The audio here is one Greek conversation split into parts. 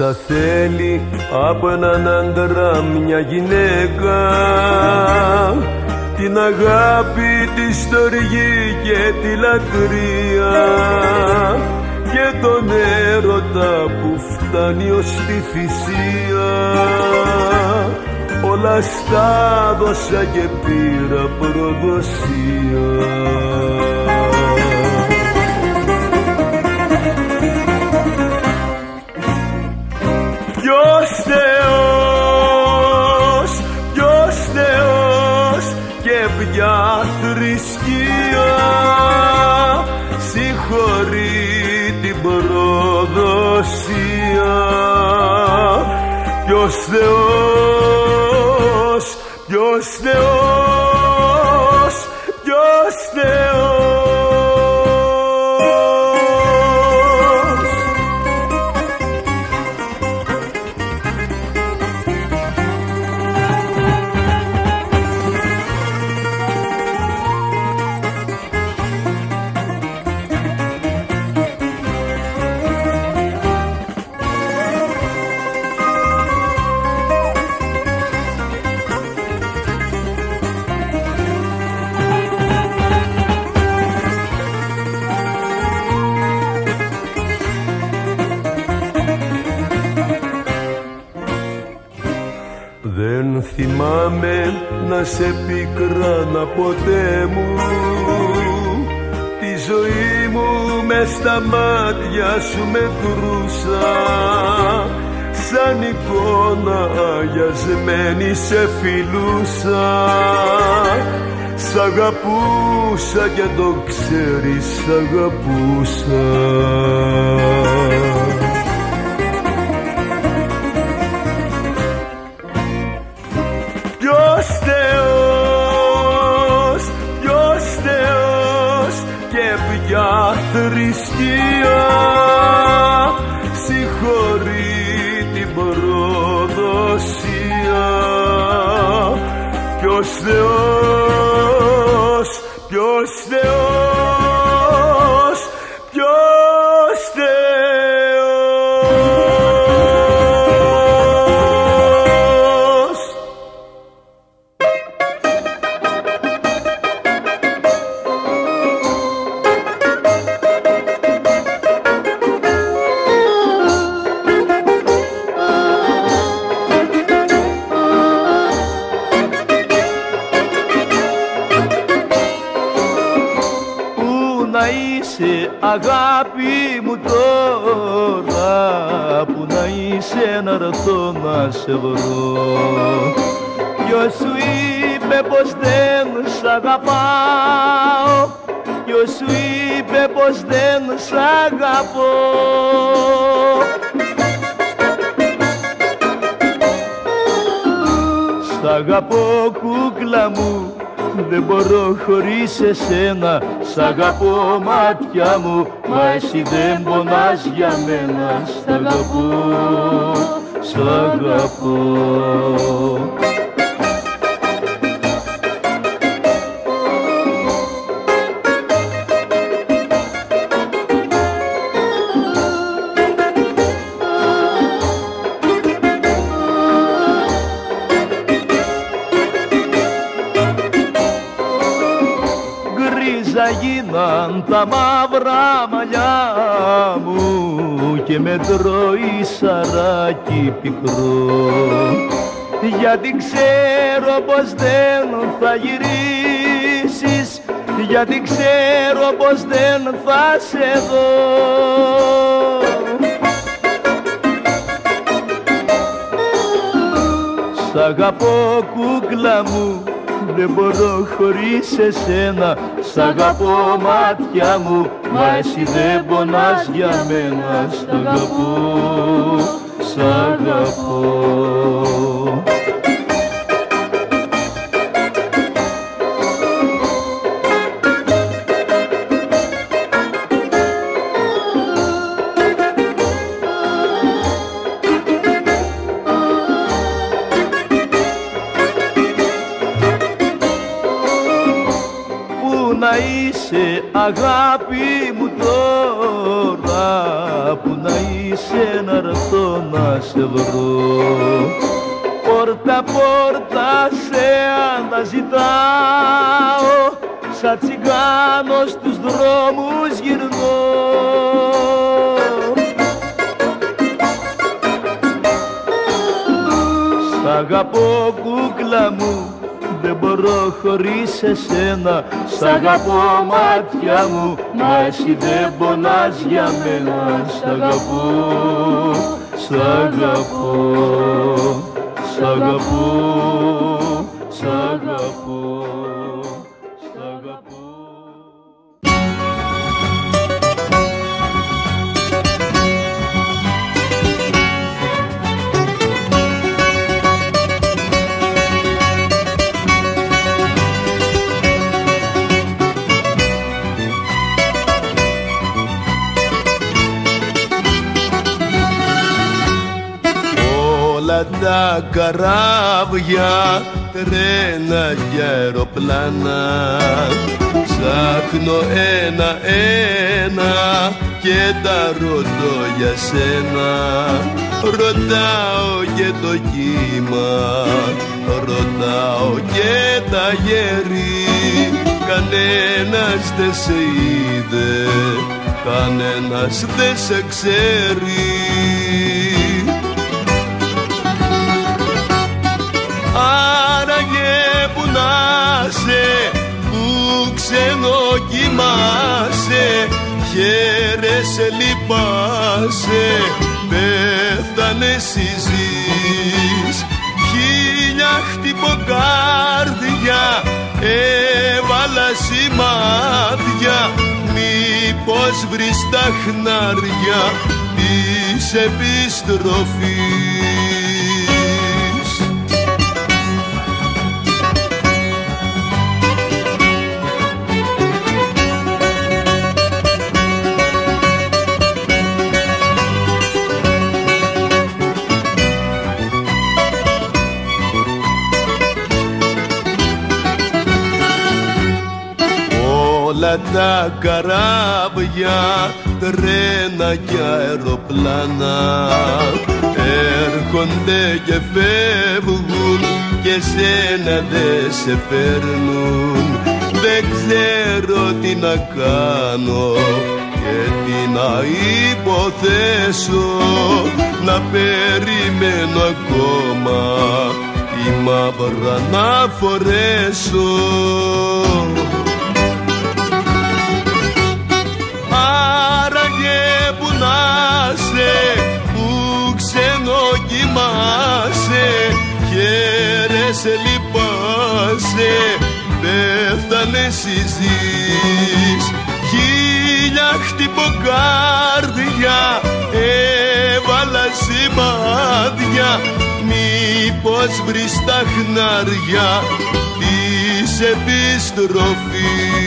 Όσα θέλει από έναν άντρα μια γυναίκα. Την αγάπη, τη στοργή και τη λατρεία. Και τον έρωτα που φτάνει ως τη θυσία. Όλα στα δώσα και πήρα προδοσία προδοσία Ποιος Θεός, ποιος Θεός, να σε πικράνα ποτέ μου. Τη ζωή μου με στα μάτια σου μετρούσα Σαν εικόνα αγιασμένη σε φιλούσα. Σ' αγαπούσα και το ξέρεις σ' αγαπούσα Σ' αγαπώ κούκλα μου δεν μπορώ χωρίς εσένα. Σ' αγαπώ μάτια μου Μα εσύ δεν πονάς για μένα. Σ' αγαπώ, σ' αγαπώ γίναν τα μαύρα μαλλιά μου και με τρώει σαράκι πικρό. Γιατί ξέρω πως δεν θα γυρίσεις γιατί ξέρω πως δεν θα σε δω. Σ' αγαπώ κούκλα μου δεν μπορώ χωρίς εσένα Σ' αγαπώ μάτια μου Μα εσύ δεν πονάς για μένα Σ' αγαπώ, σ' αγαπώ αγάπη μου τώρα Πού να σένα έρθω να σε βρω. Πόρτα πόρτα σε αναζητάω Σαν τσιγκάνος τους δρόμους γυρνώ. Σ' αγαπώ κούκλα μου δεν μπορώ χωρίς εσένα Σ' αγαπώ μάτια μου Μα εσύ δεν πονάς για μένα. Σ' αγαπώ, σ' αγαπώ Σ' αγαπώ, σ' αγαπώ τα καράβια, τρένα και αεροπλάνα Ψάχνω ένα-ένα και τα ρωτώ για σένα Ρωτάω και το κύμα, ρωτάω και τα γέρι Κανένας δεν σε είδε, κανένας δεν σε ξέρει ξένο κοιμάσαι Χαίρεσαι, λυπάσαι, πέφτανες ζεις Χίλια χτυποκάρδια, έβαλα σημάδια. Μήπως βρεις τα χνάρια της επιστροφής; Όλα τα καράβια, τρένα και αεροπλάνα. Έρχονται και φεύγουν και σένα δε σε φέρνουν δεν ξέρω τι να κάνω και τι να υποθέσω. Να περιμένω ακόμα η μαύρα να φορέσω κοιμάσαι Χαίρεσαι, λυπάσαι Πέφτανε ζεις Χίλια χτυποκάρδια Έβαλα σημάδια. Μήπως βρεις τα χνάρια Της επιστροφής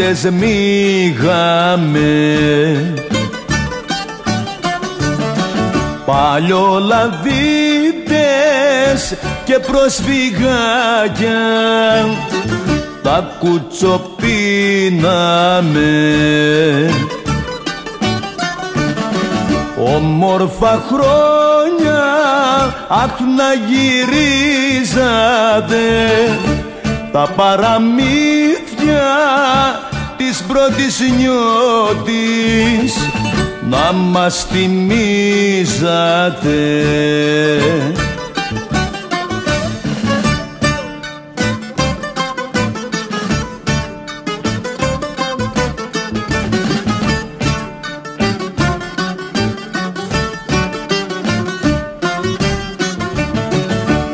κάποτε σμίγαμε παλιολαδίτες και προσφυγάκια τα κουτσοπίναμε. Όμορφα χρόνια αχ να γυρίζατε τα παραμύθια της πρώτης νιώτης να μας θυμίζατε.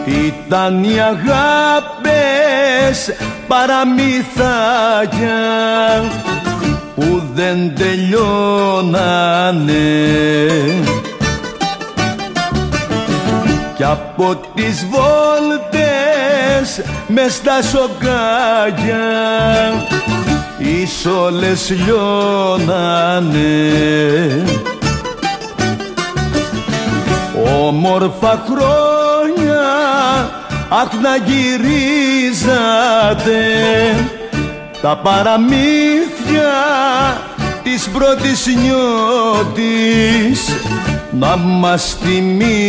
Ήταν οι αγάπες παραμυθάκια που δεν τελειώνανε. Κι από τις βόλτες μες στα σοκάκια οι σόλες λιώνανε. Όμορφα χρόνια αχ να γυρίζατε τα παραμύθια της πρώτης νιώτης. Να μας θυμίζατε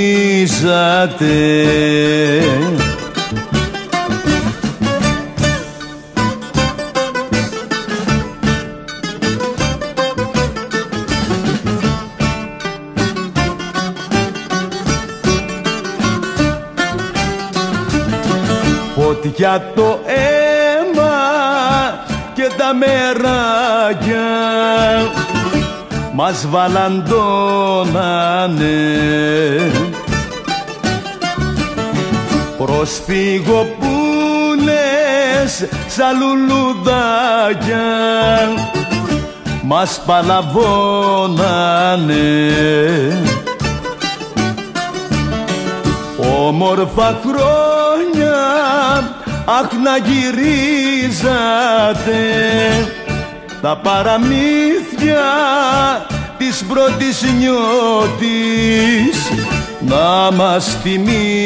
το αίμα και τα μεράκια. Μας βαλαντώνανε Προσφύγω που λες σαν λουλουδάκια. Μας παλαβώνανε. Όμορφα χρόνια αχ να γυρίζατε τα παραμύθια της πρώτης νιώτης να μας θυμίζατε.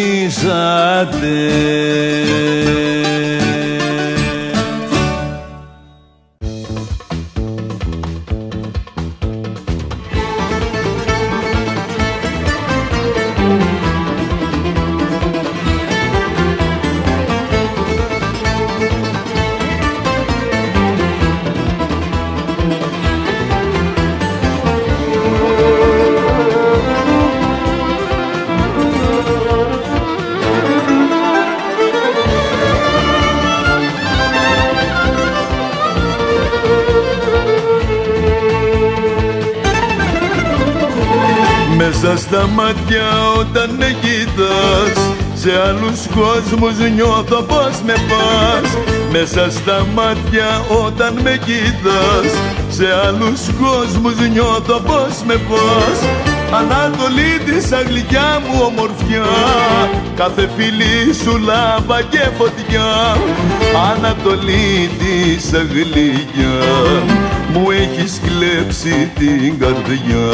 Στα μάτια όταν με κοιτάς Σε άλλους κόσμους νιώθω πως με πας. Μέσα στα μάτια όταν με κοιτάς. Σε άλλους κόσμους νιώθω πως με πας. Ανατολή της αγλικιά μου ομορφιά. Κάθε φίλη σου λάβα και φωτιά. Ανατολή της αγλικιά μου έχεις κλέψει την καρδιά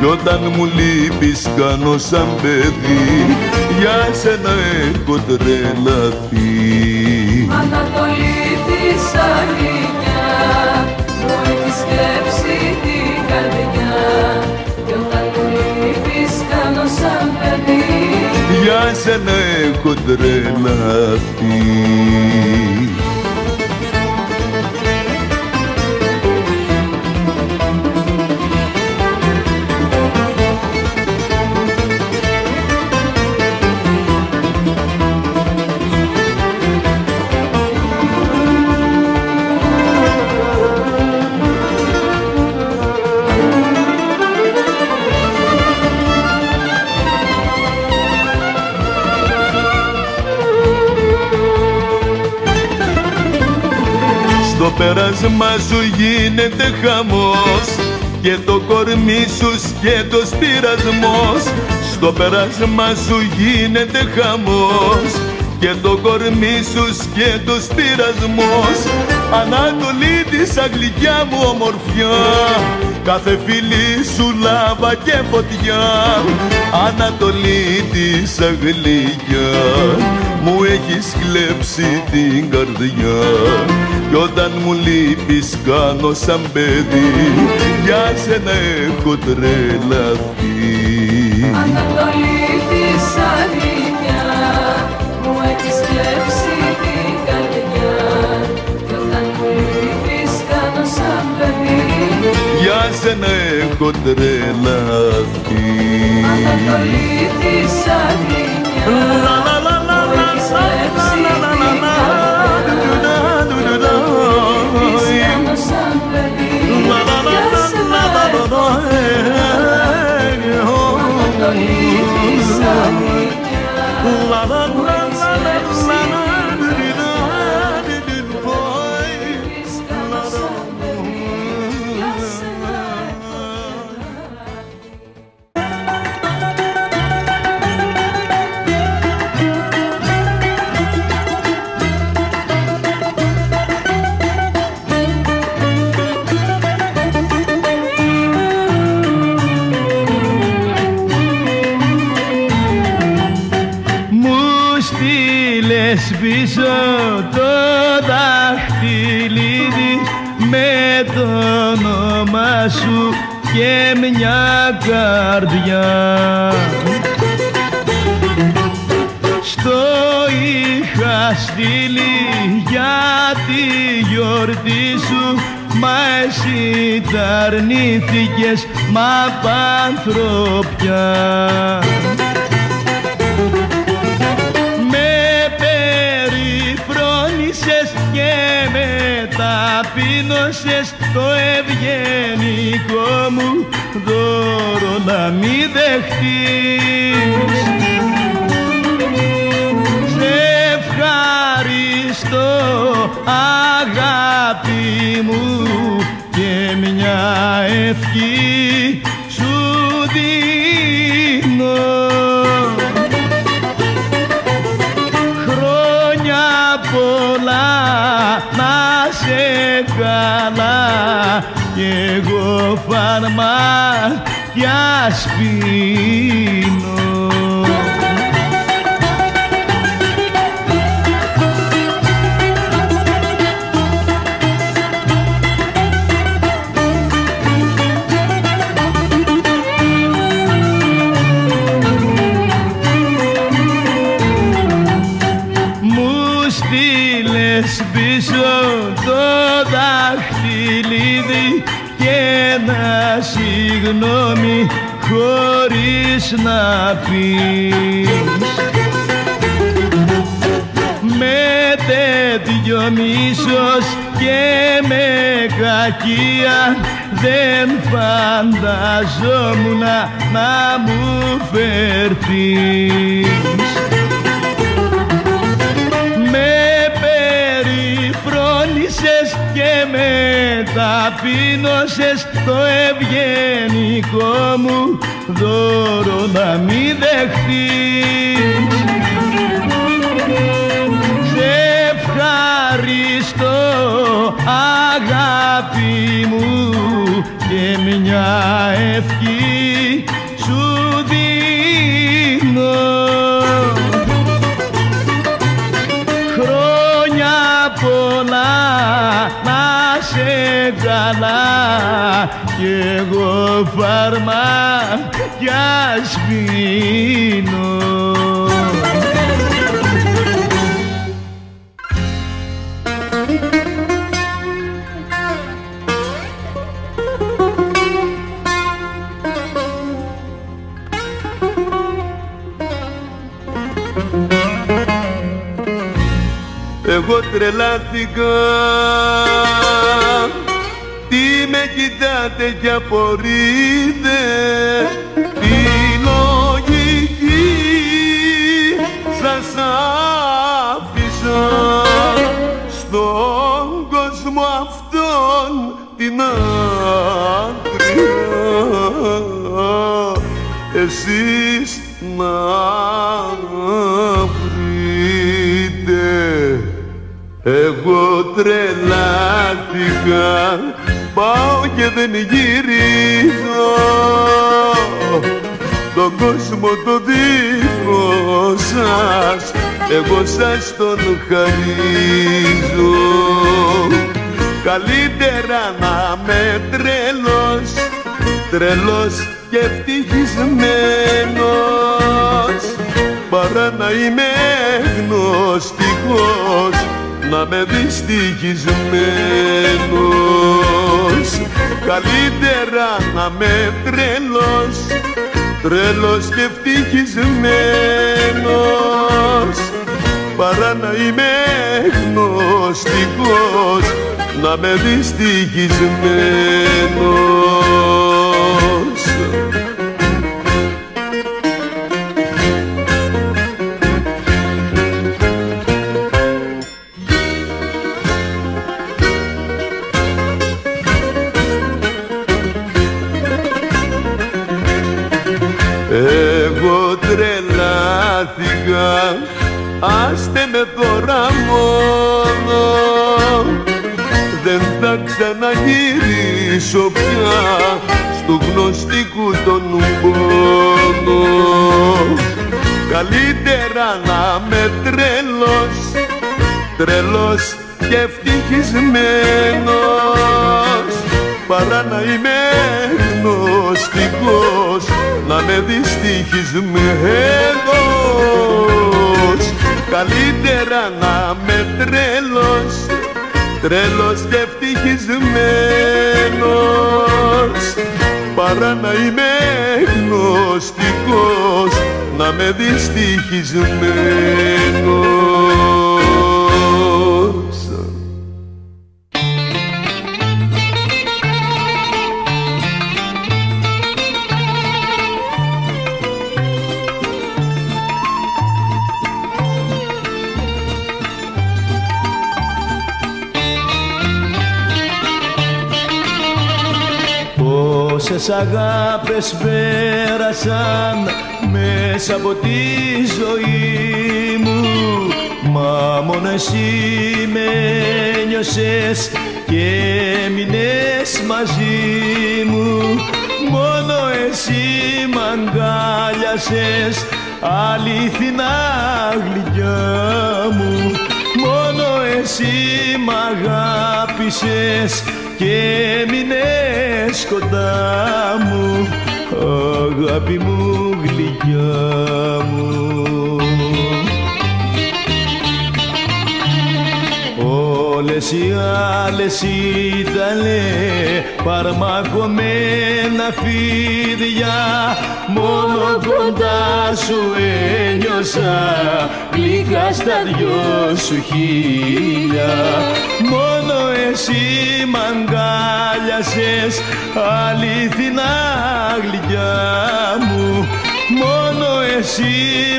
κι όταν μου λείπεις κάνω σαν παιδί για σένα έχω τρελαθεί. Ανατολή της αγγλικιά μου έχεις κλέψει την καρδιά. Κι όταν μου λείπεις κάνω σαν παιδί. Για σένα έχω τρελαθεί Στο πέρασμα σου γίνεται χαμός. Και το κορμί σου σκέτος πειρασμός Στο πέρασμα σου γίνεται χαμός. Και το κορμί σου σκέτος πειρασμός Ανατολή της αγγλικιά μου ομορφιά κάθε φίλη σου λάβα και φωτιά. Ανατολή της αγγλικιά μου έχεις κλέψει την καρδιά. Κι όταν μου λείπεις κάνω σαν παιδί. Για σένα έχω τρελαθεί. Ανατολή της αγγλικιά μου έχεις κλέψει για σένα έχω τρελαθεί πίσω το δαχτυλίδι με το όνομα σου και μια καρδιά. Στο είχα στείλει για τη γιορτή σου Μα εσύ τα αρνήθηκες μα πανθρωπιά ταπείνωσες το ευγενικό μου δώρο να μη δεχτείς. Σε ευχαριστώ αγάπη μου και μια ευχή σου δίνω κι εγώ φαρμάκια σπίνω Μου να πεις. Με τέτοιο μίσος και με κακία δεν φανταζόμουν να μου φερθείς με περιφρόνησες και με ταπείνωσες το ευγενικό μου δώρο να μη δεχτείς. Σε ευχαριστώ αγάπη μου και μια ευχή καλά κι εγώ φαρμάκια σπίνω Εγώ τρελάθηκα. Τι με κοιτάτε κι απορείτε. Τι λογική σας άφησα. Στον κόσμο αυτόν την άκρη. Εσείς να βρείτε εγώ τρελάθηκα Πάω και δεν γυρίζω. Τον κόσμο το δικό σας Εγώ σας τον χαρίζω. Καλύτερα να με τρελός Τρελός και ευτυχισμένος Παρά να είμαι γνωστικός να με δυστυχισμένος Καλύτερα να με τρελός Τρελός και ευτυχισμένος. Παρά να είμαι γνωστικός Να με δυστυχισμένος Τρελός και ευτυχισμένος. Παρά να είμαι γνωστικός Να με δυστυχισμένος. Καλύτερα να με τρελός Τρελός και ευτυχισμένος. Παρά να είμαι γνωστικός να με δυστυχισμένος Πόσες αγάπες πέρασαν μέσα από τη ζωή μου. Μα μόνο εσύ με νιώσες και έμεινες μαζί μου. Μόνο εσύ μ' αγκάλιασες αληθινά γλυκιά μου. Μόνο εσύ μ' αγάπησες και έμεινες κοντά μου αγάπη μου γλυκιά μου. Όλες οι άλλες ήτανε παρμακωμένα φίδια μόνο κοντά σου ένιωσα γλυκά στα δυο σου χίλια μόνο εσύ μ' αγκάλιασες αληθινά γλυκιά μου. Μόνο εσύ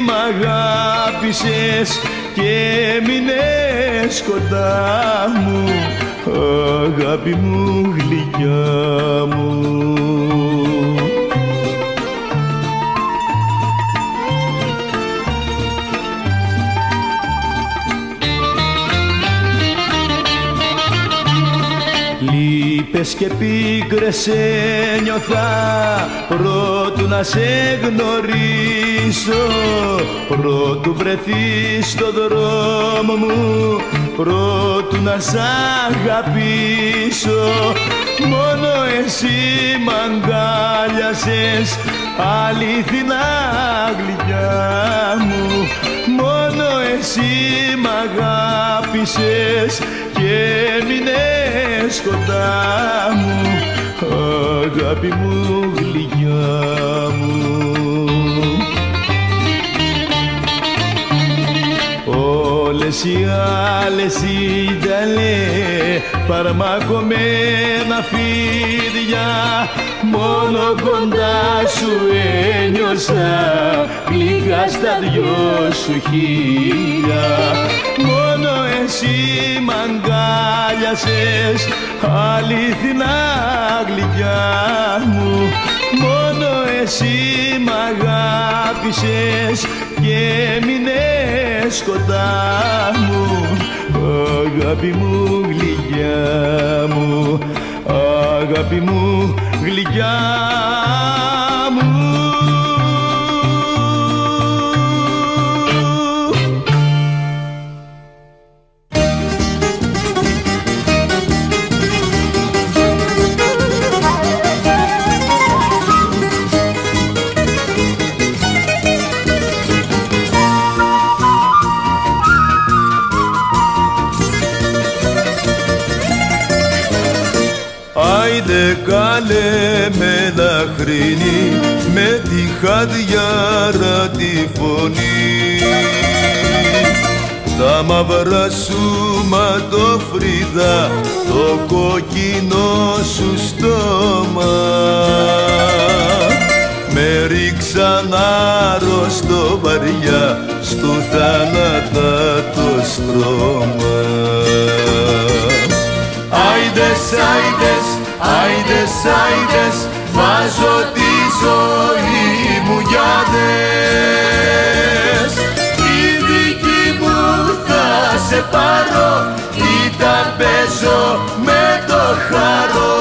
μ' αγάπησες και έμεινες κοντά μου. Αγάπη μου γλυκιά μου Λύπες και πίκρες ένιωθα πρώτου να σε γνωρίσω. Πρώτου βρεθείς στο δρόμο μου πρώτου να σ' αγαπήσω. Μόνο εσύ μ' αγκάλιασες αληθινά γλυκιά μου. Μόνο εσύ μ' αγάπησες και έμεινες κοντά μου αγάπη μου γλυκιά μου Όλες οι άλλες ήτανε παρμακωμένα φίδια. Μόνο κοντά σου ένιωσα γλυκά στα δυο σου χίλια. Μόνο εσύ μ' αγκάλιασες αληθινά γλυκιά μου. Μόνο εσύ μ' αγάπησες και έμεινες κοντά μου αγάπη μου γλυκιά μου αγάπη μου γλυκιά μου με λαχρινή με τη χαδιάρα τη φωνή. Τα μαύρα σου ματοφρίδα το κόκκινο σου στόμα. Με ρίξαν άρρωστο βαριά στο θάνατα το στρώμα. Άιντες, άιντες, άιντες, άιντες Βάζω τη ζωή μου για δες. Τη δική μου θα σε πάρω Κοίτα παίζω με το χαρό.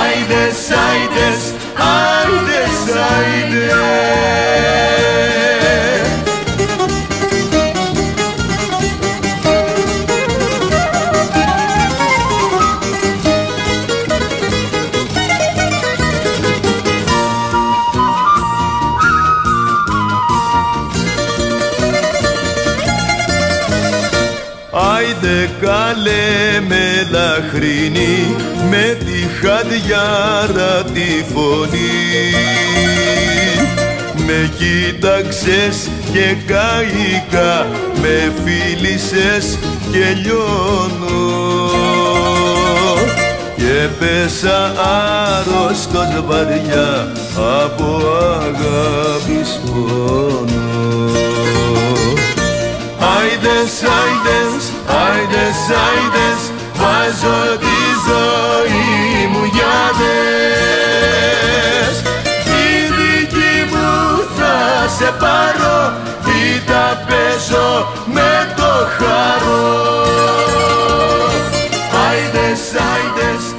Άιντες, άιντες, άιντες, άιντες με λαχρινή με τη χαδιάρα τη φωνή. Με κοίταξες και καήκα με φίλησες και λιώνω. Και πέσα άρρωστος βαριά από αγάπης πόνο. Άιντες, άιντες, Αιδες Αιδες, βάζω τη ζωή μου για δες Τη δική μου θα σε πάρω ή τα παίζω με το χαρό Αιδες Αιδες.